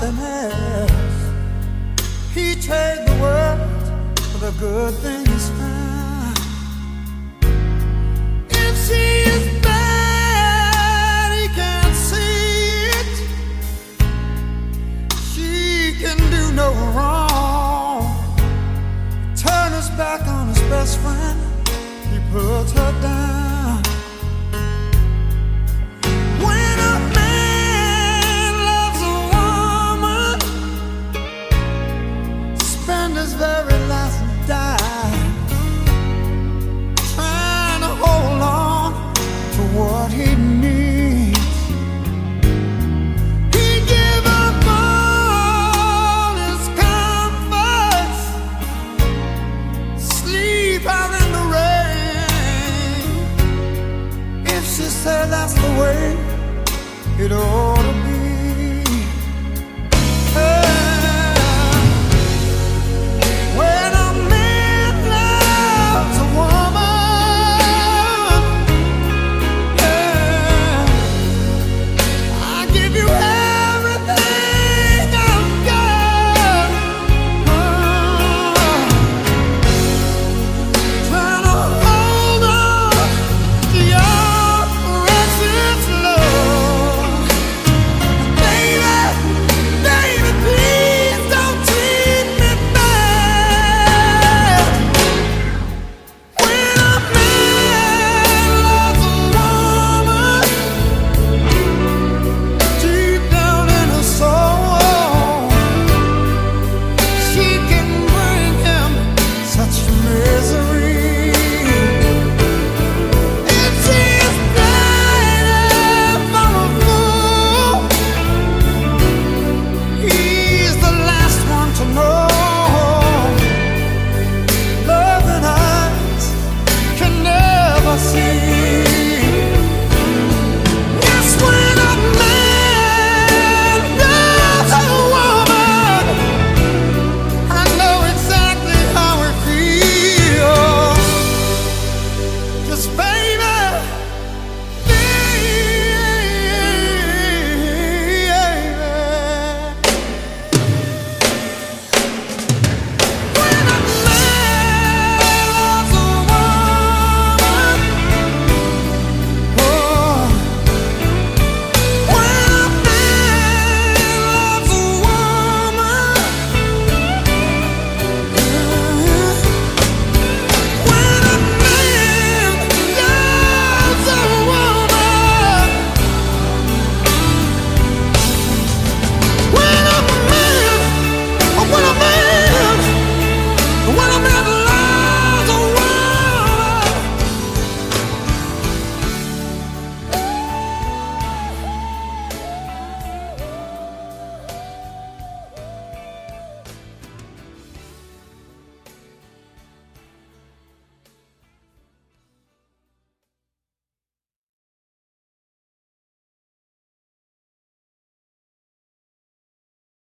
nothing else. He trade the world for the good things found. If she is his very last dime, trying to hold on to what he needs. He gave up all his comforts, sleep out in the rain. If she said that's the way it ought to be.